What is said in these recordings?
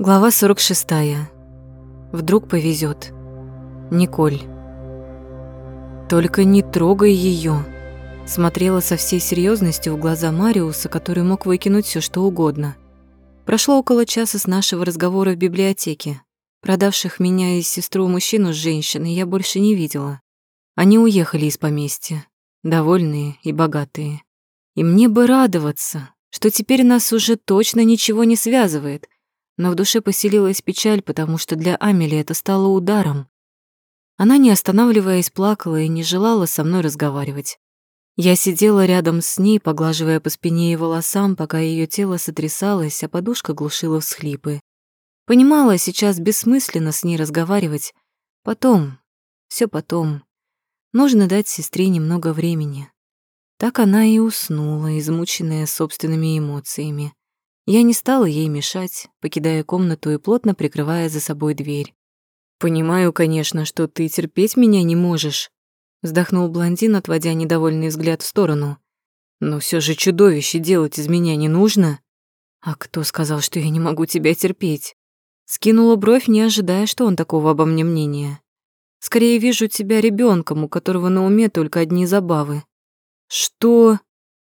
Глава 46. Вдруг повезет. Николь. Только не трогай ее. Смотрела со всей серьезностью в глаза Мариуса, который мог выкинуть все, что угодно. Прошло около часа с нашего разговора в библиотеке. Продавших меня и сестру мужчину с женщиной я больше не видела. Они уехали из поместья, довольные и богатые. И мне бы радоваться, что теперь нас уже точно ничего не связывает — но в душе поселилась печаль, потому что для Амели это стало ударом. Она, не останавливаясь, плакала и не желала со мной разговаривать. Я сидела рядом с ней, поглаживая по спине и волосам, пока ее тело сотрясалось, а подушка глушила всхлипы. Понимала, сейчас бессмысленно с ней разговаривать. Потом, все потом. Нужно дать сестре немного времени. Так она и уснула, измученная собственными эмоциями. Я не стала ей мешать, покидая комнату и плотно прикрывая за собой дверь. «Понимаю, конечно, что ты терпеть меня не можешь», вздохнул блондин, отводя недовольный взгляд в сторону. «Но все же чудовище делать из меня не нужно». «А кто сказал, что я не могу тебя терпеть?» Скинула бровь, не ожидая, что он такого обо мне мнения. «Скорее вижу тебя ребенком, у которого на уме только одни забавы». «Что?»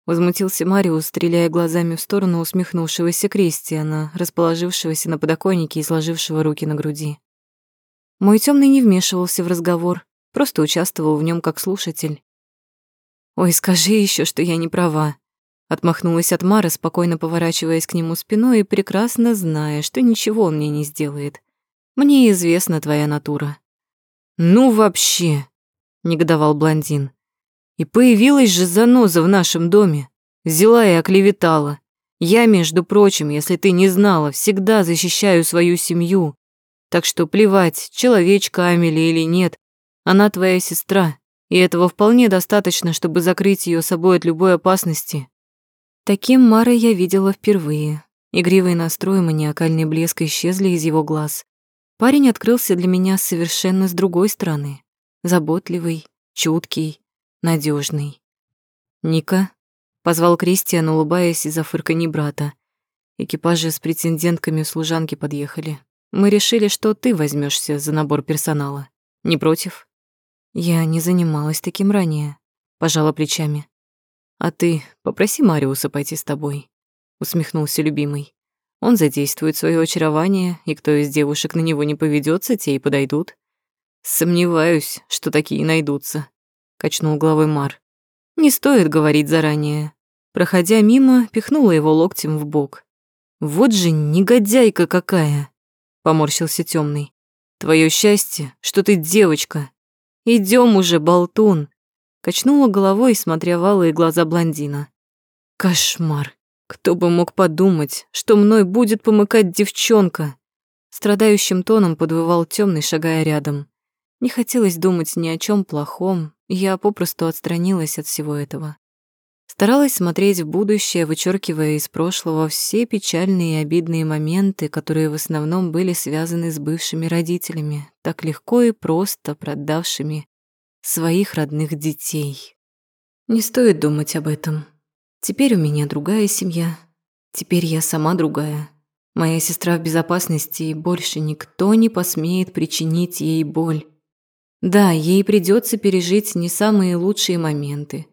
Возмутился Мариус, стреляя глазами в сторону усмехнувшегося Кристиана, расположившегося на подоконнике и сложившего руки на груди. Мой темный не вмешивался в разговор, просто участвовал в нем как слушатель. «Ой, скажи еще, что я не права», Отмахнулась от Мары, спокойно поворачиваясь к нему спиной и прекрасно зная, что ничего он мне не сделает. «Мне известна твоя натура». «Ну вообще!» — негодовал блондин. И появилась же заноза в нашем доме. Взяла и оклеветала. Я, между прочим, если ты не знала, всегда защищаю свою семью. Так что плевать, человечка Амели или нет, она твоя сестра, и этого вполне достаточно, чтобы закрыть ее собой от любой опасности. Таким Мара я видела впервые. Игривый настрой и маниакальный блеск исчезли из его глаз. Парень открылся для меня совершенно с другой стороны. Заботливый, чуткий, надежный. «Ника?» — позвал Кристиан, улыбаясь из-за фырканье брата. Экипажи с претендентками служанки подъехали. Мы решили, что ты возьмешься за набор персонала. Не против? Я не занималась таким ранее, пожала плечами. А ты попроси Мариуса пойти с тобой, усмехнулся любимый. Он задействует свое очарование, и кто из девушек на него не поведется, те и подойдут. Сомневаюсь, что такие найдутся качнул головой Мар. Не стоит говорить заранее. Проходя мимо, пихнула его локтем в бок. Вот же негодяйка какая, поморщился темный. Твое счастье, что ты девочка. Идем уже, болтун. Качнула головой, смотря в алые глаза блондина. Кошмар. Кто бы мог подумать, что мной будет помыкать девчонка? Страдающим тоном подвывал темный, шагая рядом. Не хотелось думать ни о чем плохом, я попросту отстранилась от всего этого. Старалась смотреть в будущее, вычеркивая из прошлого все печальные и обидные моменты, которые в основном были связаны с бывшими родителями, так легко и просто продавшими своих родных детей. Не стоит думать об этом. Теперь у меня другая семья. Теперь я сама другая. Моя сестра в безопасности, и больше никто не посмеет причинить ей боль. Да, ей придется пережить не самые лучшие моменты.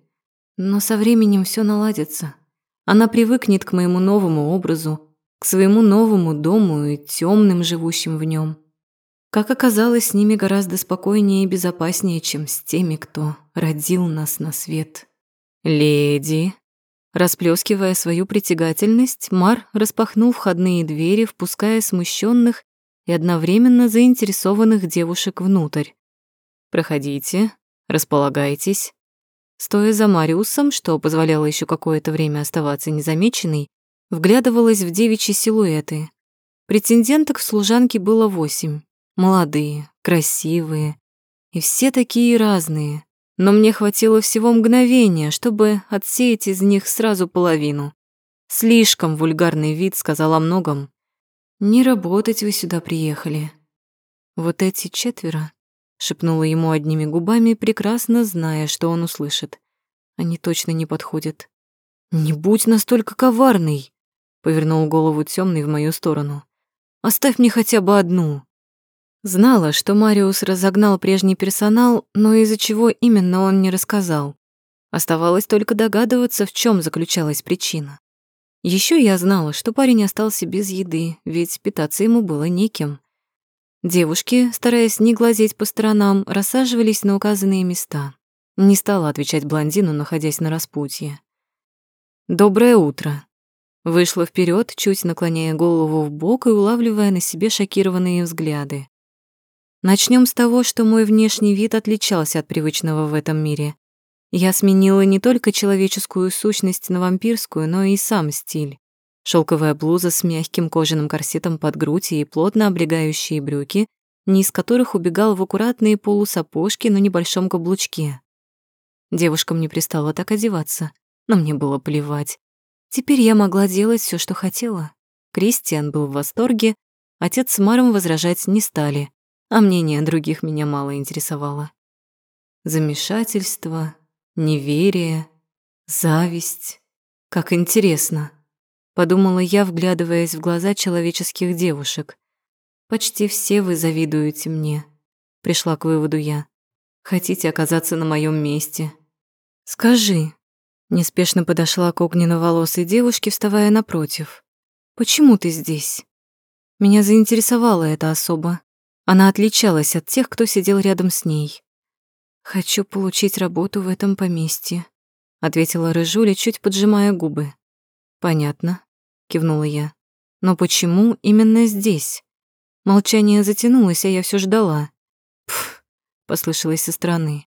Но со временем все наладится. Она привыкнет к моему новому образу, к своему новому дому и темным, живущим в нем. Как оказалось, с ними гораздо спокойнее и безопаснее, чем с теми, кто родил нас на свет. «Леди!» Расплескивая свою притягательность, Мар распахнул входные двери, впуская смущенных и одновременно заинтересованных девушек внутрь. Проходите, располагайтесь. Стоя за Мариусом, что позволяло еще какое-то время оставаться незамеченной, вглядывалась в девичьи силуэты. Претенденток в служанке было восемь. Молодые, красивые. И все такие разные. Но мне хватило всего мгновения, чтобы отсеять из них сразу половину. Слишком вульгарный вид сказал о многом. Не работать вы сюда приехали. Вот эти четверо шепнула ему одними губами, прекрасно зная, что он услышит. Они точно не подходят. Не будь настолько коварный, повернул голову темный в мою сторону. Оставь мне хотя бы одну». Знала, что Мариус разогнал прежний персонал, но из-за чего именно он не рассказал. Оставалось только догадываться, в чем заключалась причина. Еще я знала, что парень остался без еды, ведь питаться ему было неким. Девушки, стараясь не глазеть по сторонам, рассаживались на указанные места. Не стала отвечать блондину, находясь на распутье. «Доброе утро». Вышла вперед, чуть наклоняя голову в бок и улавливая на себе шокированные взгляды. Начнем с того, что мой внешний вид отличался от привычного в этом мире. Я сменила не только человеческую сущность на вампирскую, но и сам стиль. Шелковая блуза с мягким кожаным корсетом под грудь и плотно облегающие брюки, низ которых убегал в аккуратные полусапожки на небольшом каблучке. Девушкам не пристало так одеваться, но мне было плевать. Теперь я могла делать все, что хотела. Кристиан был в восторге, отец с Маром возражать не стали а мнение других меня мало интересовало. Замешательство, неверие, зависть. Как интересно. Подумала я, вглядываясь в глаза человеческих девушек. Почти все вы завидуете мне. Пришла к выводу я. Хотите оказаться на моем месте? Скажи. Неспешно подошла к огненно-волосой девушке, вставая напротив. Почему ты здесь? Меня заинтересовала эта особа. Она отличалась от тех, кто сидел рядом с ней. «Хочу получить работу в этом поместье», — ответила Рыжуля, чуть поджимая губы. «Понятно», — кивнула я. «Но почему именно здесь?» Молчание затянулось, а я все ждала. «Пф», — послышалось со стороны.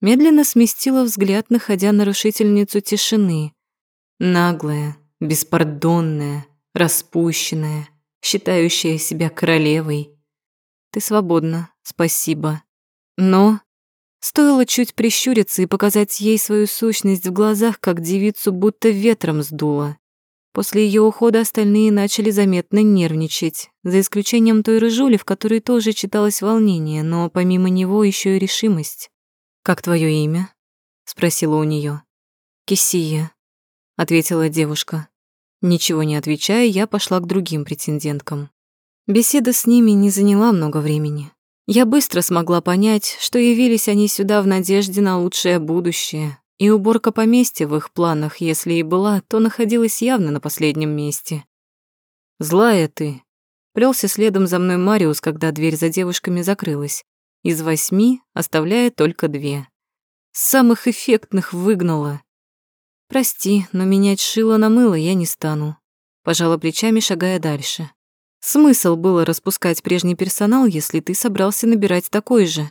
Медленно сместила взгляд, находя нарушительницу тишины. Наглая, беспардонная, распущенная, считающая себя королевой, ты свободна, спасибо. Но стоило чуть прищуриться и показать ей свою сущность в глазах, как девицу будто ветром сдуло. После ее ухода остальные начали заметно нервничать, за исключением той рыжули, в которой тоже читалось волнение, но помимо него еще и решимость. «Как твое имя?» — спросила у нее. «Кисия», — ответила девушка. Ничего не отвечая, я пошла к другим претенденткам. Беседа с ними не заняла много времени. Я быстро смогла понять, что явились они сюда в надежде на лучшее будущее, и уборка поместья в их планах, если и была, то находилась явно на последнем месте. «Злая ты», — плелся следом за мной Мариус, когда дверь за девушками закрылась. Из восьми оставляя только две. Самых эффектных выгнала. «Прости, но менять шило на мыло я не стану», — пожала плечами, шагая дальше. Смысл было распускать прежний персонал, если ты собрался набирать такой же?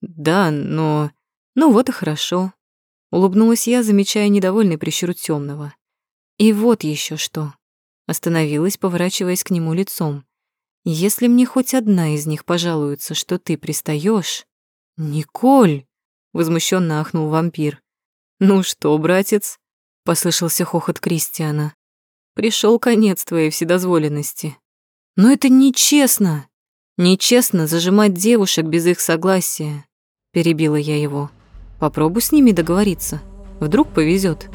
Да, но... Ну вот и хорошо. Улыбнулась я, замечая недовольный прищур темного. И вот еще что. Остановилась, поворачиваясь к нему лицом. Если мне хоть одна из них пожалуется, что ты пристаешь, Николь! Возмущенно ахнул вампир. Ну что, братец? Послышался хохот Кристиана. Пришел конец твоей вседозволенности. Но это нечестно. Нечестно зажимать девушек без их согласия. Перебила я его. Попробуй с ними договориться. Вдруг повезет.